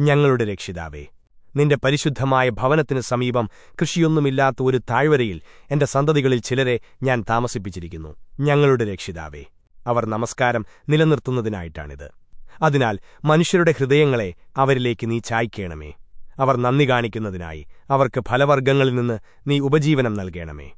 ഞങ്ങളുടെ രക്ഷിതാവേ നിന്റെ പരിശുദ്ധമായ ഭവനത്തിനു സമീപം കൃഷിയൊന്നുമില്ലാത്ത ഒരു താഴ്വരയിൽ എന്റെ സന്തതികളിൽ ചിലരെ ഞാൻ താമസിപ്പിച്ചിരിക്കുന്നു. ഞങ്ങളുടെ രക്ഷിതാവേ അവർ നമസ്കാരം നിലനിർത്തുന്നതിനായിട്ടാണിത്. അതിനാൽ മനുഷ്യരുടെ ഹൃദയങ്ങളെ അവരിലേക്ക് നീ ചായ്ക്കേണമേ. അവർ നന്ദി കാണിക്കുന്നതിനായി അവർക്ക് ഫലവർഗങ്ങളിൽ നിന്ന് നീ ഉപജീവനം നൽകേണമേ.